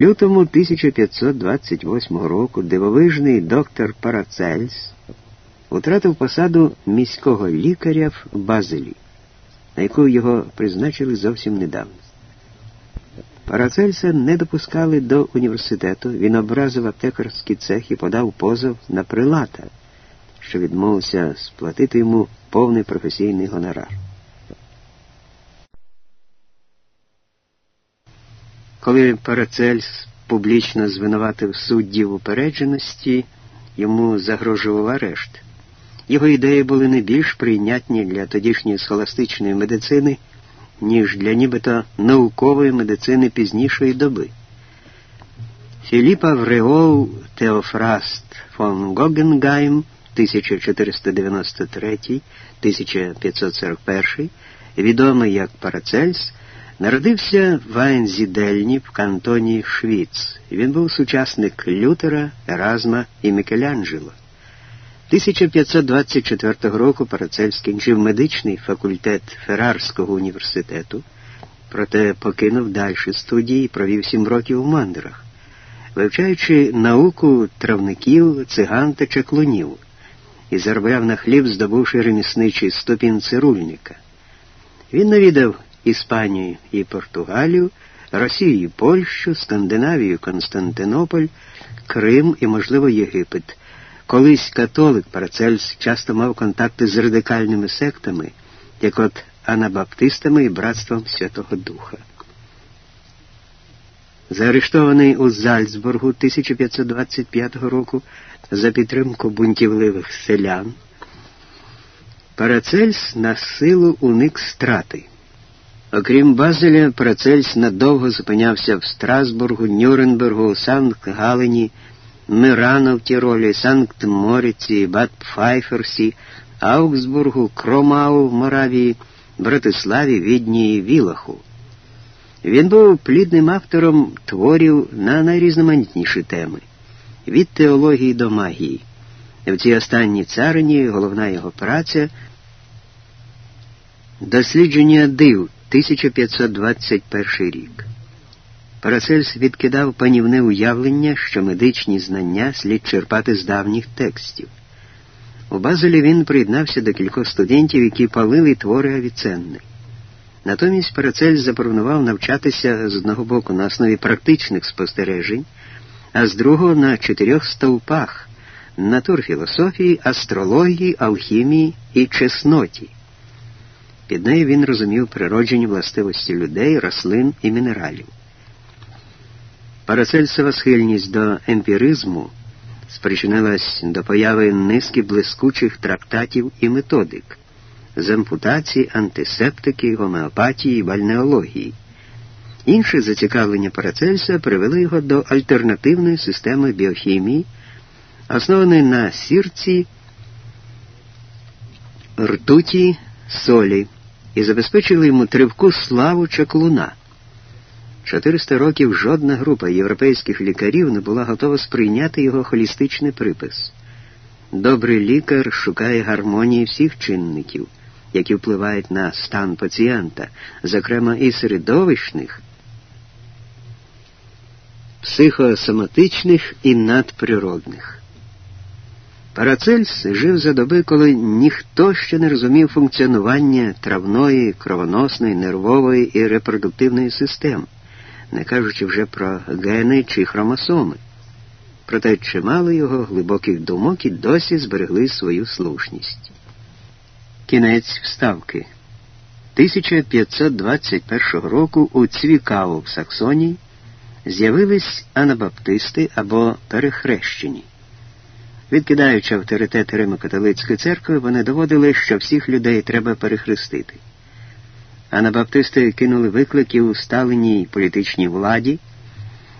лютому 1528 року дивовижний доктор Парацельс втратив посаду міського лікаря в Базелі, на яку його призначили зовсім недавно. Парацельса не допускали до університету, він образив аптекарський цех і подав позов на прилата, що відмовився сплатити йому повний професійний гонорар. Коли Парацельс публічно звинуватив суддів упередженості, йому загрожував арешт. Його ідеї були не більш прийнятні для тодішньої схоластичної медицини, ніж для нібито наукової медицини пізнішої доби. Філіпа Вреол Теофраст фон Гогенгайм 1493-1541, відомий як Парацельс, Народився в Айнзідельні в кантоні Швіц. Він був сучасник Лютера, Еразма і Мікеланджело. 1524 року Парацель скінчив медичний факультет Феррарського університету, проте покинув далі студії і провів сім років у мандрах, вивчаючи науку травників, циган та чаклунів, і заробляв на хліб, здобувши ремісничий ступінь цирульника. Він навідав Іспанію і Португалію, Росію і Польщу, Скандинавію, Константинополь, Крим і, можливо, Єгипет. Колись католик Парацельс часто мав контакти з радикальними сектами, як от анабаптистами і братством Святого Духа. Заарештований у Зальцбургу 1525 року за підтримку бунтівливих селян, Парацельс на силу уник страти. Окрім Базеля, Парацельс надовго зупинявся в Страсбургу, Нюрнбергу, Санкт-Галені, Мирано в Тіролі, Санкт-Моріці, Бад Пфайферсі, Аугсбургу, Кромау в Моравії, Братиславі, Відні і Вілаху. Він був плідним автором творів на найрізноманітніші теми від теології до магії. В цій останній царині головна його праця дослідження див. 1521 рік. Парацельс відкидав панівне уявлення, що медичні знання слід черпати з давніх текстів. У Базелі він приєднався до кількох студентів, які палили твори Авіценни. Натомість Парацельс запропонував навчатися з одного боку на основі практичних спостережень, а з другого на чотирьох стовпах натурфілософії, астрології, алхімії і чесноті. Під нею він розумів природжені властивості людей, рослин і мінералів. Парацельсова схильність до емпіризму спричинилась до появи низки блискучих трактатів і методик з ампутації, антисептики, гомеопатії і бальнеології. Інше зацікавлення Парацельса привели його до альтернативної системи біохімії, основаної на сірці, ртуті, солі і забезпечили йому тривку славу чаклуна. 400 років жодна група європейських лікарів не була готова сприйняти його холістичний припис. Добрий лікар шукає гармонії всіх чинників, які впливають на стан пацієнта, зокрема і середовищних, психосоматичних і надприродних. Парацельс жив за доби, коли ніхто ще не розумів функціонування травної, кровоносної, нервової і репродуктивної систем, не кажучи вже про гени чи хромосоми. Проте чимало його глибоких думок і досі зберегли свою слушність. Кінець вставки 1521 року у Цвікау в Саксонії з'явились анабаптисти або перехрещені. Відкидаючи авторитет Римо-католицької церкви, вони доводили, що всіх людей треба перехрестити. Анабаптисти кинули виклики у сталеній політичній владі,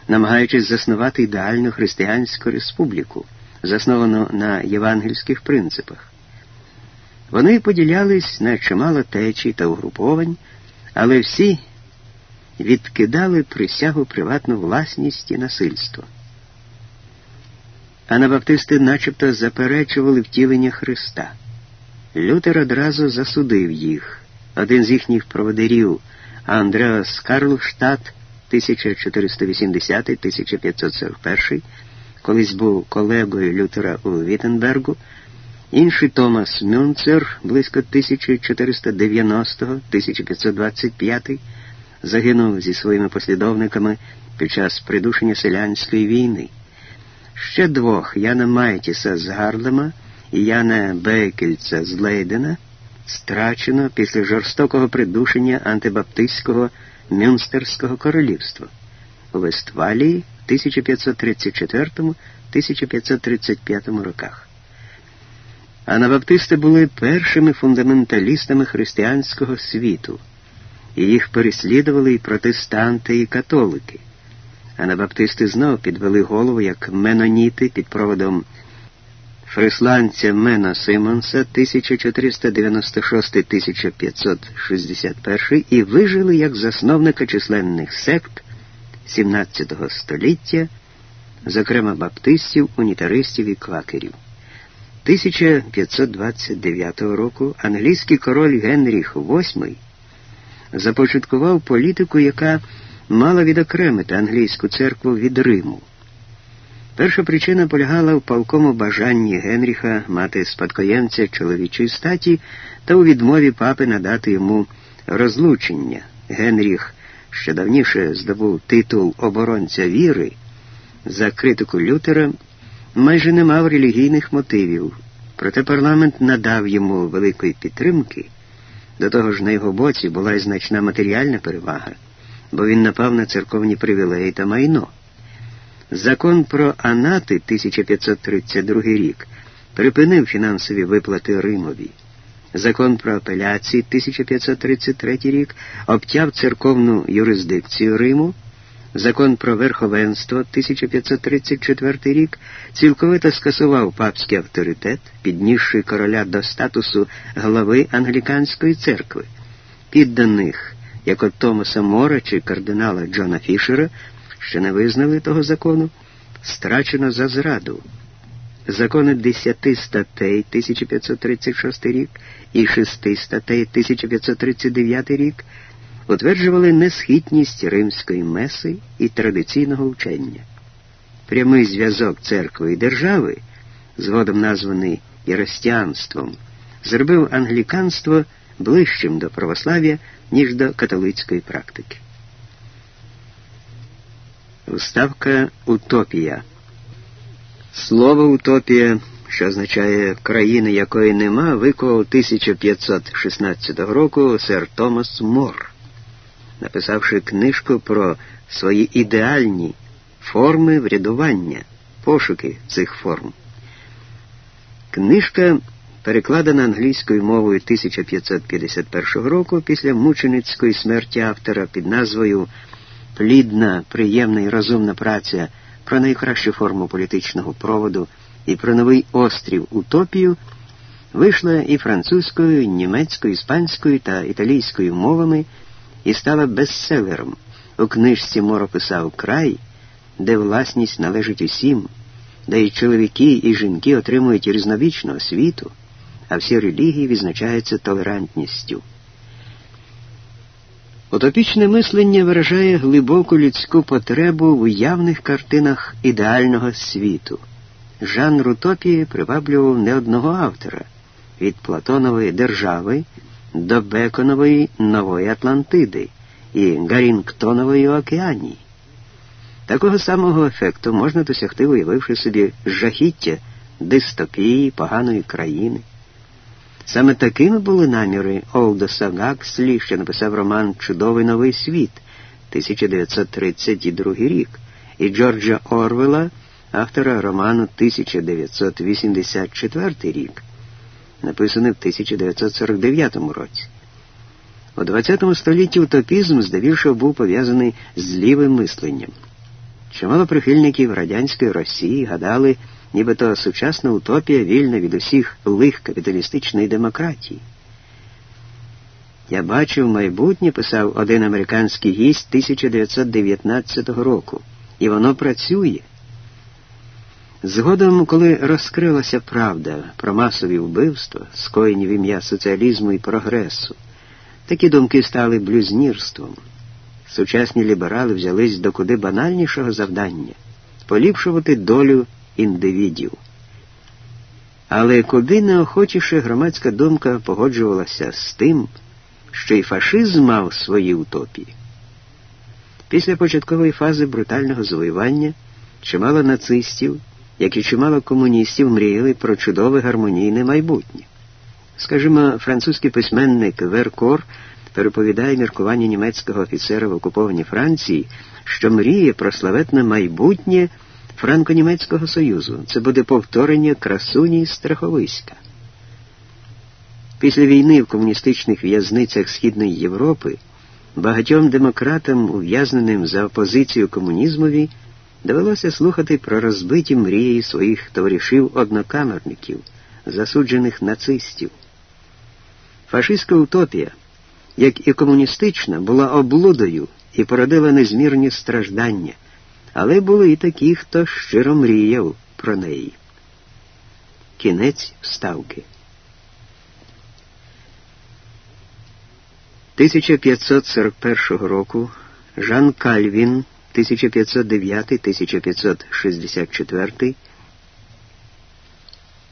намагаючись заснувати ідеальну християнську республіку, засновану на євангельських принципах. Вони поділялись на чимало течій та угруповань, але всі відкидали присягу приватну власність і насильство. Анабаптисти начебто заперечували втілення Христа. Лютер одразу засудив їх. Один з їхніх проводирів, Андреас Карлштадт, 1480-1541, колись був колегою Лютера у Віттенбергу, інший Томас Мюнцер близько 1490-1525 загинув зі своїми послідовниками під час придушення селянської війни. Ще двох Яна Майтіса з Гарлема і Яна Бейкельца з Лейдена страчено після жорстокого придушення антибаптистського Мюнстерського королівства у Вестфалії в 1534-1535 роках. Анабаптисти були першими фундаменталістами християнського світу, і їх переслідували і протестанти, і католики. Анабаптисти знов підвели голову як меноніти під проводом фрисландця Мена Симонса 1496-1561 і вижили як засновника численних сект XVII століття, зокрема баптистів, унітаристів і квакерів. 1529 року англійський король Генріх VIII започаткував політику, яка мала відокремити англійську церкву від Риму. Перша причина полягала в палкому бажанні Генріха мати спадкоємця чоловічої статі та у відмові папи надати йому розлучення. Генріх, що давніше здобув титул оборонця віри, за критику Лютера майже не мав релігійних мотивів, проте парламент надав йому великої підтримки. До того ж, на його боці була й значна матеріальна перевага, бо він напав на церковні привілеї та майно. Закон про Анати 1532 рік припинив фінансові виплати Римові. Закон про апеляції 1533 рік обтяв церковну юрисдикцію Риму. Закон про верховенство 1534 рік цілковито скасував папський авторитет, піднісши короля до статусу глави англіканської церкви. Підданих, як от Томаса Мора чи кардинала Джона Фішера, що не визнали того закону, страчено за зраду. Закони 10 статей 1536 рік і 6 статей 1539 рік утверджували несхитність римської меси і традиційного вчення. Прямий зв'язок церкви і держави, згодом названий єростянством, зробив англіканство ближчим до православ'я, ніж до католицької практики. Вставка Утопія. Слово Утопія, що означає країни, якої нема, викував 1516 року сер Томас Мор, написавши книжку про свої ідеальні форми врядування, пошуки цих форм. Книжка перекладена англійською мовою 1551 року після мученицької смерті автора під назвою плідна, приємна і розумна праця про найкращу форму політичного проводу і про новий острів Утопію вийшла і французькою, німецькою, іспанською та італійською мовами і стала бестселером. У книжці Моро писав край, де власність належить усім, де і чоловіки, і жінки отримують різновічну освіту, а всі релігії відзначаються толерантністю. Утопічне мислення виражає глибоку людську потребу в уявних картинах ідеального світу. Жанр утопії приваблював не одного автора від Платонової держави до Беконової Нової Атлантиди і Гарінгтонової Океанії. Такого самого ефекту можна досягти, уявивши собі жахіття дистопії поганої країни. Саме такими були наміри Олдоса Гакслі, що написав роман Чудовий новий світ 1932 рік, і Джорджа Орвела, автора роману 1984 рік, написаний в 1949 році. У ХХ столітті утопізм здебільшого був пов'язаний з лівим мисленням. Чимало прихильників радянської Росії гадали, нібито сучасна утопія вільна від усіх лих капіталістичної демократії. Я бачив майбутнє, писав один американський гість 1919 року, і воно працює. Згодом, коли розкрилася правда про масові вбивства, скоєні в ім'я соціалізму і прогресу, такі думки стали блюзнірством. сучасні ліберали взялись до куди банальнішого завдання поліпшувати долю індивідів. Але куди неохочіше громадська думка погоджувалася з тим, що й фашизм мав свої утопії. Після початкової фази брутального завоювання чимало нацистів, як і чимало комуністів мріяли про чудове гармонійне майбутнє. Скажімо, французький письменник Веркор переповідає міркування німецького офіцера в окупованій Франції, що мріє про славетне майбутнє Франко-Німецького Союзу. Це буде повторення красуні Страховиська. Після війни в комуністичних в'язницях Східної Європи багатьом демократам, ув'язненим за опозицію комунізмові, довелося слухати про розбиті мрії своїх товаришів-однокамерників, засуджених нацистів. Фашистська утопія, як і комуністична, була облудою і породила незмірні страждання, але були і такі, хто щиро мріяв про неї. Кінець вставки. 1541 року Жан Кальвін 1509-1564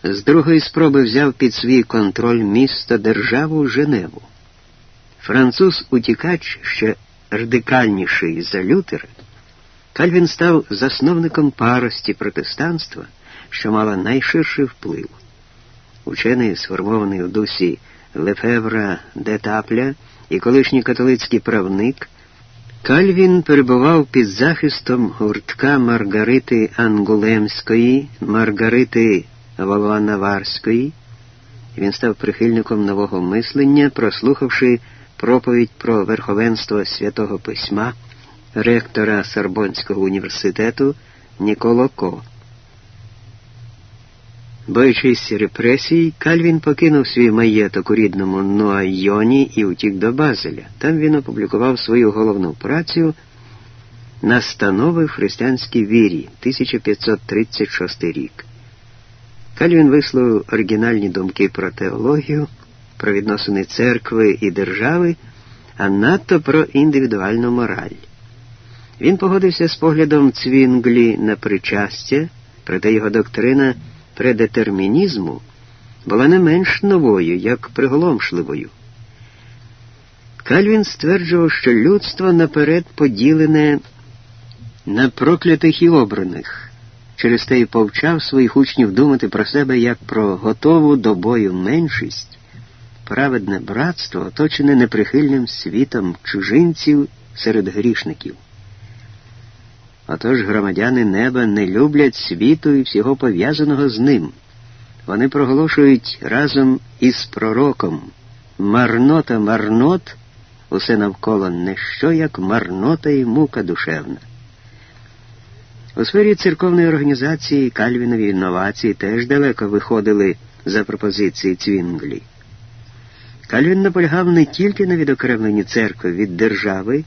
з другої спроби взяв під свій контроль місто державу Женеву. Француз утікач, ще радикальніший за Лютера, Кальвін став засновником парості протестанства, що мала найширший вплив. Учений, сформований у дусі Лефевра де Тапля і колишній католицький правник, Кальвін перебував під захистом гуртка Маргарити Ангулемської, Маргарити Валуанаварської. Він став прихильником нового мислення, прослухавши проповідь про верховенство святого письма ректора Сорбонського університету Ніколо Ко. Боючись репресій, Кальвін покинув свій маєток у рідному Нуайоні і утік до Базеля. Там він опублікував свою головну працю Настанови в християнській вірі 1536 рік. Кальвін висловив оригінальні думки про теологію, про відносини церкви і держави, а надто про індивідуальну мораль. Він погодився з поглядом Цвінглі на причастя, проте його доктрина предетермінізму була не менш новою, як приголомшливою. Кальвін стверджував, що людство наперед поділене на проклятих і обраних, через те й повчав своїх учнів думати про себе як про готову до бою меншість, праведне братство, оточене неприхильним світом чужинців серед грішників. Отож громадяни неба не люблять світу і всього пов'язаного з ним. Вони проголошують разом із пророком марнота марнот, усе навколо не що, як марнота і мука душевна. У сфері церковної організації Кальвінові інновації теж далеко виходили за пропозиції Цвінглі. Кальвін наполягав не тільки на відокремленні церкви від держави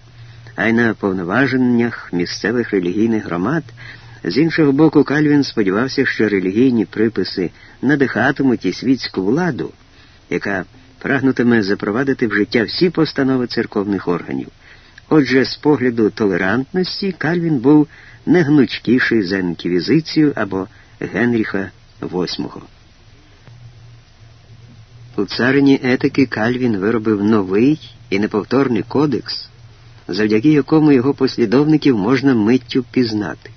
а й на повноваженнях місцевих релігійних громад. З іншого боку, Кальвін сподівався, що релігійні приписи надихатимуть і світську владу, яка прагнутиме запровадити в життя всі постанови церковних органів. Отже, з погляду толерантності Кальвін був не гнучкіший за інквізицію або Генріха VIII. У царині етики Кальвін виробив новий і неповторний кодекс, завдяки якому його послідовників можна миттю пізнати.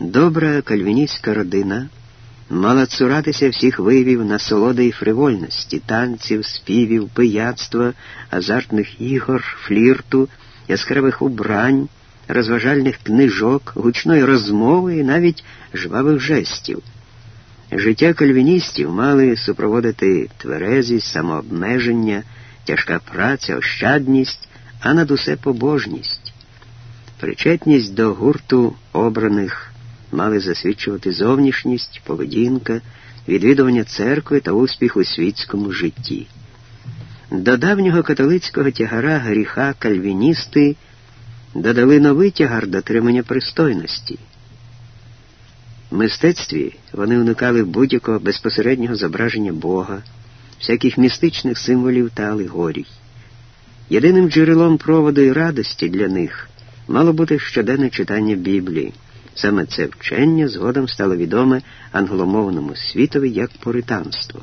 Добра кальвіністська родина мала цуратися всіх виявів насолоди і фривольності, танців, співів, пияцтва, азартних ігор, флірту, яскравих убрань, розважальних книжок, гучної розмови і навіть жвавих жестів. Життя кальвіністів мали супроводити тверезість, самообмеження, тяжка праця, ощадність а над усе побожність. Причетність до гурту обраних мали засвідчувати зовнішність, поведінка, відвідування церкви та успіх у світському житті. До давнього католицького тягара гріха кальвіністи додали новий тягар дотримання пристойності. В мистецтві вони уникали будь-якого безпосереднього зображення Бога, всяких містичних символів та алегорій. Єдиним джерелом проводу і радості для них мало бути щоденне читання Біблії. Саме це вчення згодом стало відоме англомовному світові як пуританство.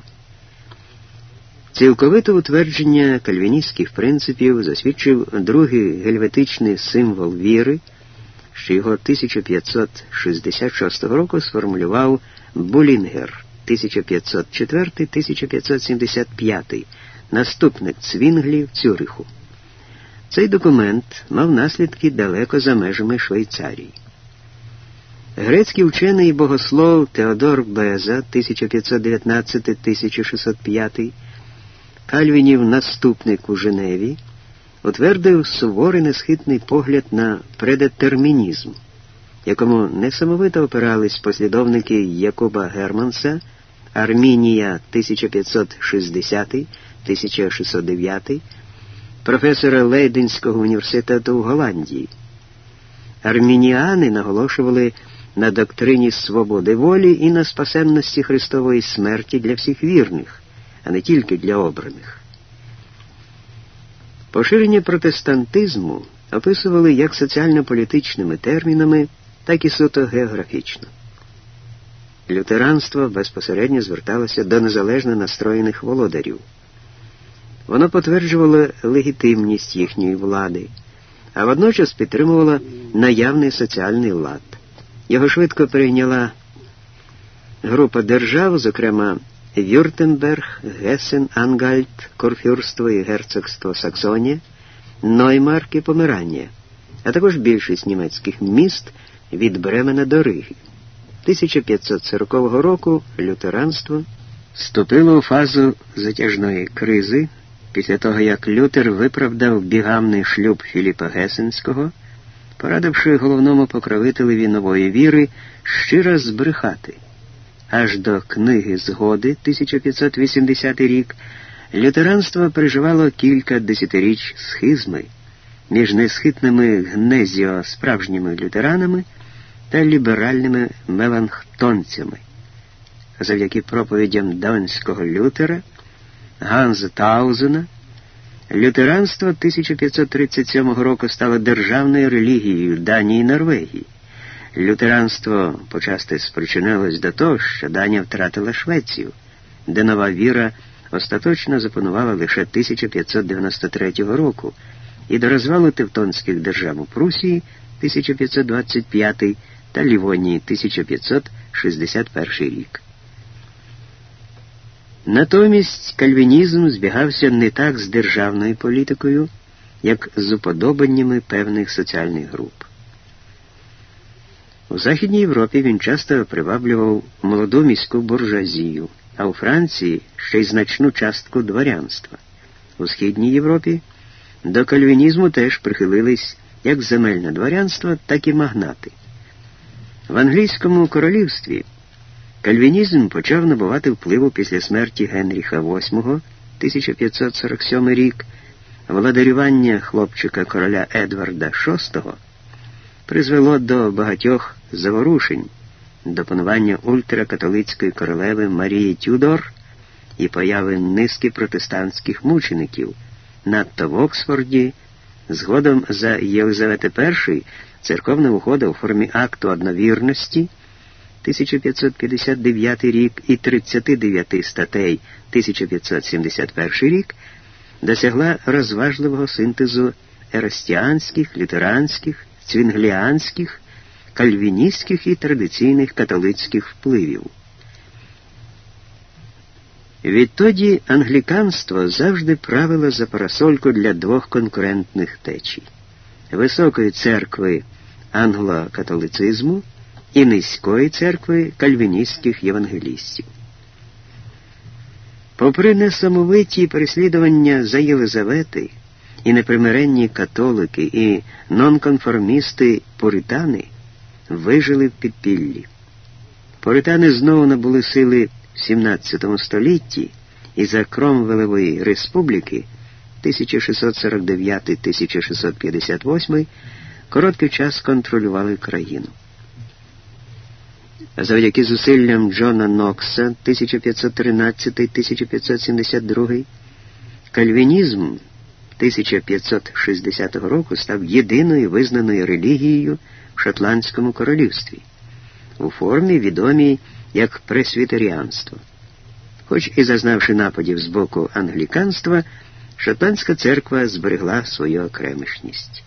Цілковите утвердження кальвіністських принципів засвідчив другий гельветичний символ віри, що його 1566 року сформулював Булінгер 1504-1575, наступник Цвінглі в Цюриху. Цей документ мав наслідки далеко за межами Швейцарії. Грецький вчений богослов Теодор Беза 1519-1605, Кальвінів наступник у Женеві, утвердив суворий несхитний погляд на предетермінізм, якому несамовито опирались послідовники Якуба Германса, Армінія 1560-1609, професора Лейденського університету в Голландії. Армініани наголошували на доктрині свободи волі і на спасенності Христової смерті для всіх вірних, а не тільки для обраних. Поширення протестантизму описували як соціально-політичними термінами, так і суто географічно. Лютеранство безпосередньо зверталося до незалежно настроєних володарів. Воно потверджувало легітимність їхньої влади, а водночас підтримувало наявний соціальний лад. Його швидко прийняла група держав, зокрема Вюртемберг, Гесен, Ангальт, Курфюрство і Герцогство Саксонія, Ноймарк і Померанія, а також більшість німецьких міст від Бремена до Риги. 1540 року лютеранство вступило у фазу затяжної кризи після того, як Лютер виправдав бігамний шлюб Філіпа Гесенського порадивши головному покровителеві нової віри щиро збрехати. Аж до книги Згоди 1580 рік лютеранство переживало кілька десятиріч схизми між несхитними гнезіо справжніми лютеранами та ліберальними меланхтонцями. Завдяки проповідям Донського Лютера, Ганза Таузена Лютеранство 1537 року стало державною релігією Данії і Норвегії. Лютеранство почасти спричинилось до того, що Данія втратила Швецію, де нова віра остаточно запанувала лише 1593 року, і до розвалу Тевтонських держав у Прусії 1525 та Лівонії 1561 рік. Натомість кальвінізм збігався не так з державною політикою, як з уподобаннями певних соціальних груп. У Західній Європі він часто приваблював молоду міську буржуазію, а у Франції ще й значну частку дворянства. У Східній Європі до кальвінізму теж прихилились як земельне дворянство, так і магнати. В англійському королівстві. Кальвінізм почав набувати впливу після смерті Генріха VIII 1547 рік, владарювання хлопчика короля Едварда VI призвело до багатьох заворушень, до панування ультракатолицької королеви Марії Тюдор і появи низки протестантських мучеників, надто в Оксфорді, згодом за Єлизавети І церковна ухода у формі акту одновірності. 1559 рік і 39 статей 1571 рік досягла розважливого синтезу еростіанських, лютеранських, цвінгліанських, кальвіністських і традиційних католицьких впливів. Відтоді англіканство завжди правило за парасольку для двох конкурентних течій Високої церкви англокатолицизму і низької церкви кальвіністських євангелістів. Попри несамовиті переслідування за Єлизавети і непримиренні католики і нонконформісти пуритани вижили в підпіллі. Пуритани знову набули сили в 17 столітті і за Кромвелевої республіки 1649-1658 короткий час контролювали країну. Завдяки зусиллям Джона Нокса 1513-1572 кальвінізм 1560 року став єдиною визнаною релігією в Шотландському королівстві, у формі відомій як пресвітеріанство. Хоч і зазнавши нападів з боку англіканства, Шотландська церква зберегла свою окремішність.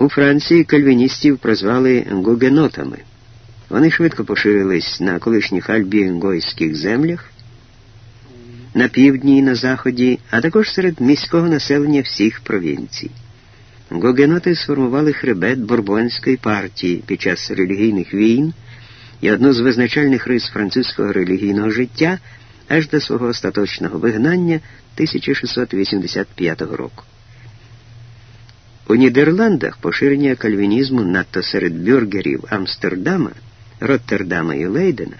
У Франції кальвіністів прозвали гугенотами. Вони швидко поширились на колишніх альбінгойських землях, на півдні і на заході, а також серед міського населення всіх провінцій. Гогеноти сформували хребет Бурбонської партії під час релігійних війн і одну з визначальних рис французького релігійного життя аж до свого остаточного вигнання 1685 року. У Нідерландах поширення кальвінізму надто серед бюргерів Амстердама, Роттердама і Лейдена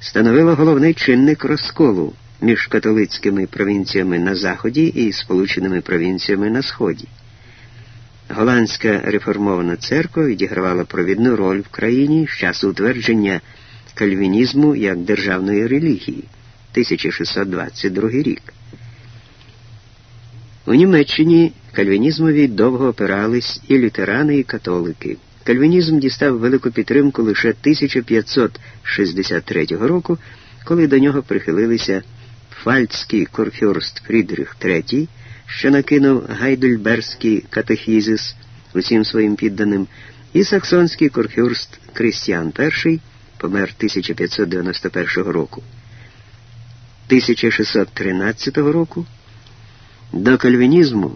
становило головний чинник розколу між католицькими провінціями на Заході і Сполученими провінціями на Сході. Голландська реформована церква відігравала провідну роль в країні з часу утвердження кальвінізму як державної релігії 1622 рік. У Німеччині кальвінізмові довго опирались і лютерани, і католики. Кальвінізм дістав велику підтримку лише 1563 року, коли до нього прихилилися Фальцький корфюрст Фрідрих III, що накинув Гайдельберзький катехізис усім своїм підданим, і саксонський корфюрст Крістіан І помер 1591 року. 1613 року до кальвінізму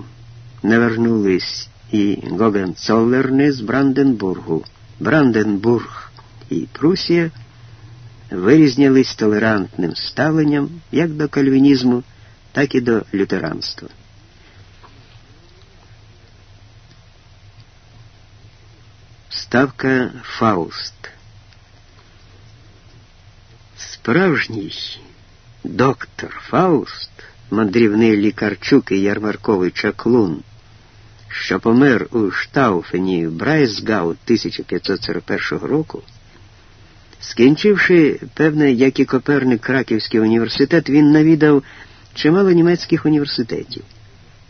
навернулись і Гогенцоллерни з Бранденбургу. Бранденбург і Прусія вирізнялись толерантним ставленням як до кальвінізму, так і до лютеранства. Вставка Фауст. Справжній доктор Фауст, мандрівний лікарчук і ярмарковий чаклун, що помер у Штауфені Брайсгау 1541 року, скінчивши, певне, як і Коперник Краківський університет, він навідав чимало німецьких університетів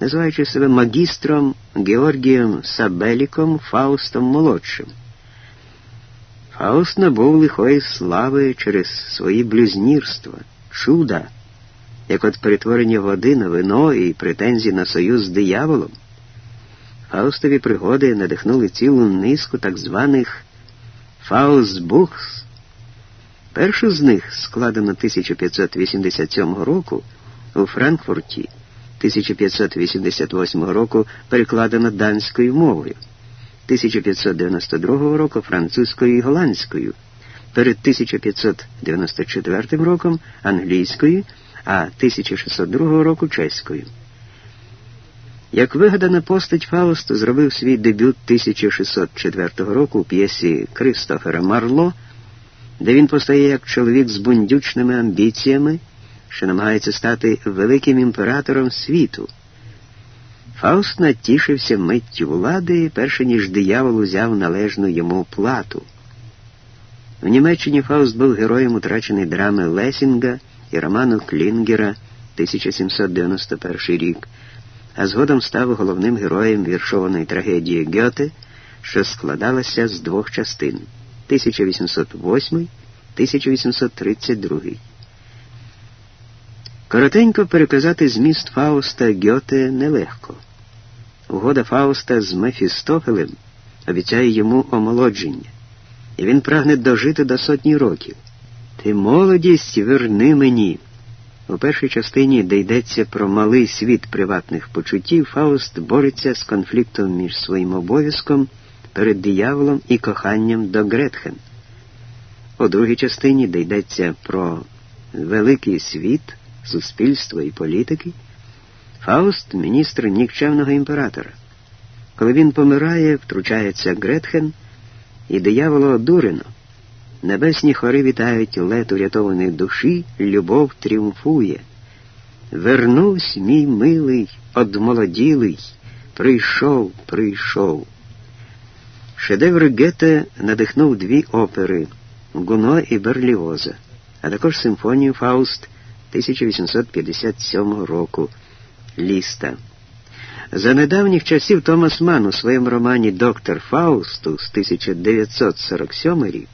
називаючи себе магістром Георгієм Сабеліком Фаустом Молодшим. Фауст набув лихої слави через свої блюзнірства, чуда, як от перетворення води на вино і претензії на союз з дияволом. Фаустові пригоди надихнули цілу низку так званих Фаустбухс. Першу з них складено 1587 року у Франкфурті. 1588 року перекладено данською мовою, 1592 року французькою і голландською, перед 1594 роком англійською, а 1602 року чеською. Як вигадана постать Фауст зробив свій дебют 1604 року у п'єсі Кристофера Марло, де він постає як чоловік з бундючними амбіціями що намагається стати великим імператором світу. Фауст натішився миттю влади, перше ніж диявол узяв належну йому плату. В Німеччині Фауст був героєм утраченої драми Лесінга і роману Клінгера 1791 рік, а згодом став головним героєм віршованої трагедії Гьоте, що складалася з двох частин 1808-1832. Коротенько переказати зміст Фауста Гьоте нелегко. Угода Фауста з Мефістофелем обіцяє йому омолодження, і він прагне дожити до сотні років. Ти молодість верни мені. У першій частині, де йдеться про малий світ приватних почуттів, Фауст бореться з конфліктом між своїм обов'язком перед дияволом і коханням до Гретхен. У другій частині, де йдеться про великий світ суспільства і політики, Фауст міністр нікчемного імператора. Коли він помирає, втручається Гретхен і дияволо одурено. Небесні хори вітають лет урятованої душі, любов тріумфує. Вернусь, мій милий, одмолоділий, прийшов, прийшов. Шедевр Гете надихнув дві опери Гуно і Берліоза, а також симфонію Фауст 1857 року Ліста. За недавніх часів Томас Ман у своєму романі Доктор Фаусту з 1947 рік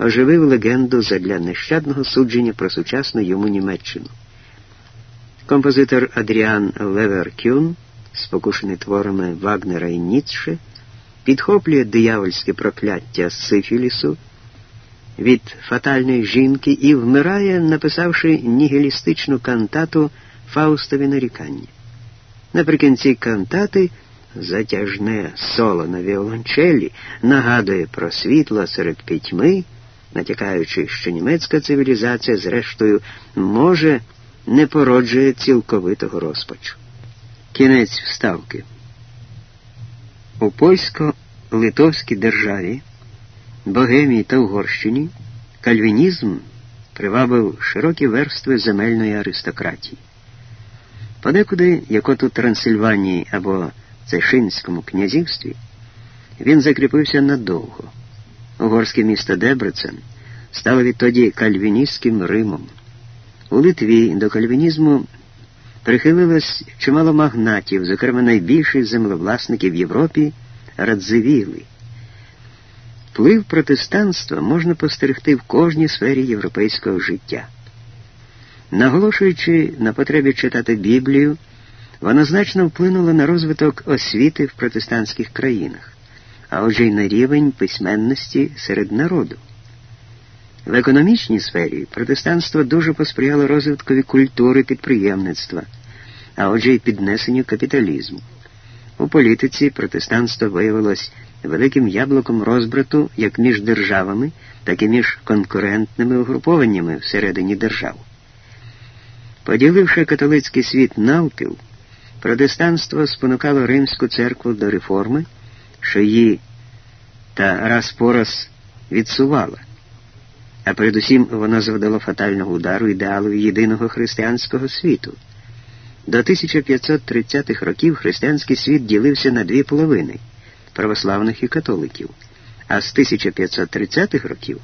оживив легенду задля нещадного судження про сучасну йому Німеччину. Композитор Адріан Леверкюн, спокушений творами Вагнера і Ніцше, підхоплює диявольське прокляття Сифілісу від фатальної жінки і вмирає, написавши нігілістичну кантату Фаустові нарікання. Наприкінці кантати затяжне соло на віолончелі нагадує про світло серед пітьми, натякаючи, що німецька цивілізація, зрештою, може не породжує цілковитого розпачу. Кінець вставки. У польсько-литовській державі, Богемії та Угорщині кальвінізм привабив широкі верстви земельної аристократії. Подекуди, як от у Трансильванії або Цешинському князівстві, він закріпився надовго. Угорське місто Дебрецен стало відтоді кальвіністським Римом. У Литві до кальвінізму прихилилось чимало магнатів, зокрема найбільших землевласників в Європі Радзивіли. Вплив протестанства можна постерегти в кожній сфері європейського життя. Наголошуючи на потребі читати Біблію, вона значно вплинула на розвиток освіти в протестантських країнах, а отже й на рівень письменності серед народу. В економічній сфері протестанство дуже посприяло розвиткові культури підприємництва, а отже й піднесенню капіталізму. У політиці протестанство виявилось великим яблуком розбрату як між державами, так і між конкурентними угрупованнями всередині держав. Поділивши католицький світ навпіл, протестанство спонукало Римську церкву до реформи, що її та раз по раз відсувала, а передусім вона завдала фатального удару ідеалу єдиного християнського світу. До 1530-х років християнський світ ділився на дві половини православних і католиків, а з 1530-х років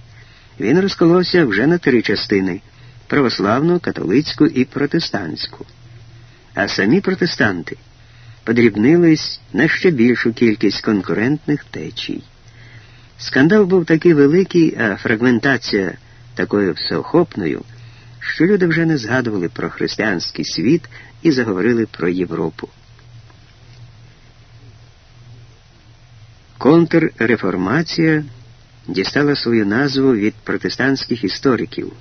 він розколовся вже на три частини православну, католицьку і протестантську. А самі протестанти подрібнились на ще більшу кількість конкурентних течій. Скандал був такий великий, а фрагментація такою всеохопною, що люди вже не згадували про християнський світ і заговорили про Європу. Контрреформація дістала свою назву від протестантських істориків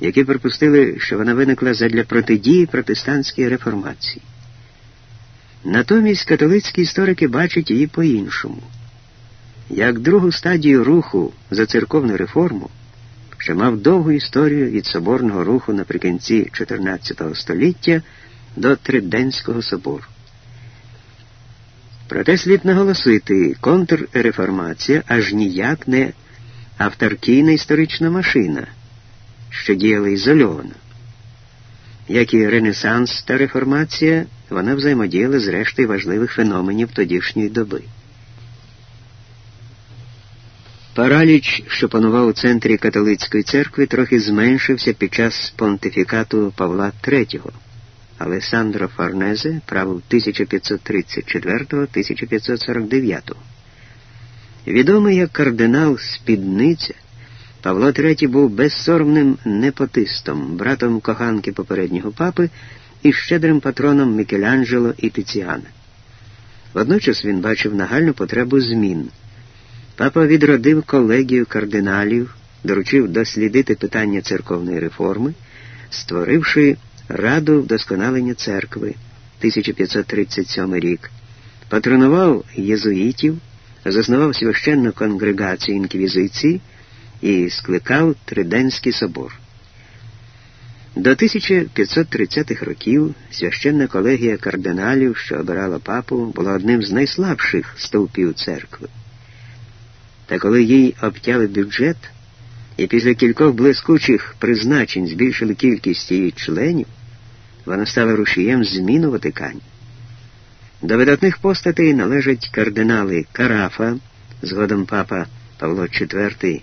які припустили, що вона виникла задля протидії протестантській реформації. Натомість католицькі історики бачать її по-іншому, як другу стадію руху за церковну реформу, що мав довгу історію від соборного руху наприкінці XIV століття до Триденського собору. Проте слід наголосити, контрреформація аж ніяк не авторкійна історична машина що діяли ізольовано. Як і Ренесанс та реформація, вона взаємодіяла з рештою важливих феноменів тодішньої доби. Параліч, що панував у центрі католицької церкви, трохи зменшився під час понтифікату Павла III. Алесандро Фарнезе правив 1534-1549. Відомий як кардинал Спідниця. Павло III був безсоромним непотистом, братом коханки попереднього папи і щедрим патроном Мікеланджело і Тиціана. Водночас він бачив нагальну потребу змін. Папа відродив колегію кардиналів, доручив дослідити питання церковної реформи, створивши Раду вдосконалення церкви 1537 рік, патронував єзуїтів, заснував священну конгрегацію інквізиції і скликав Триденський собор. До 1530-х років священна колегія кардиналів, що обирала папу, була одним з найслабших стовпів церкви. Та коли їй обтяли бюджет і після кількох блискучих призначень збільшили кількість її членів, вона стала рушієм змін у Ватикані. До видатних постатей належать кардинали Карафа, згодом папа Павло IV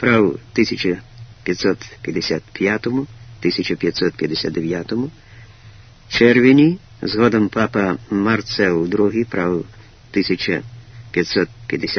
прав 1555 1559, червені, згодом папа Марцел II прав 1550